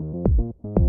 you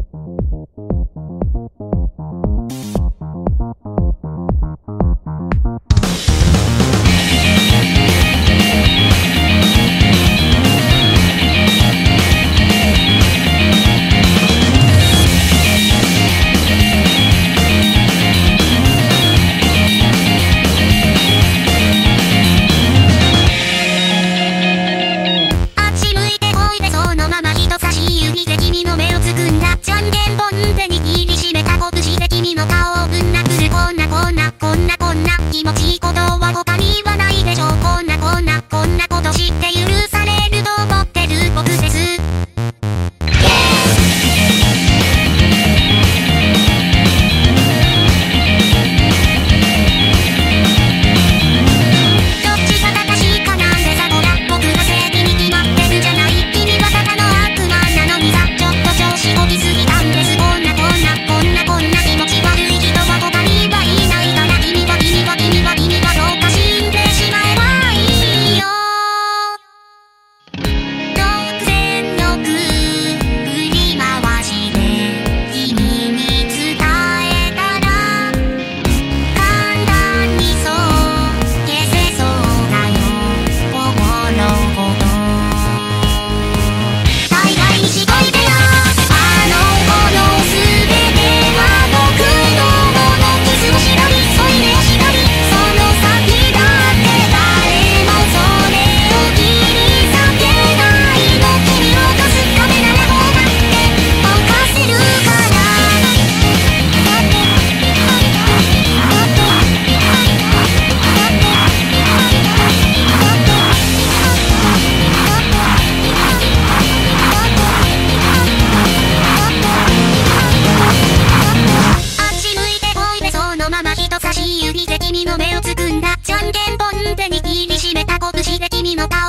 の顔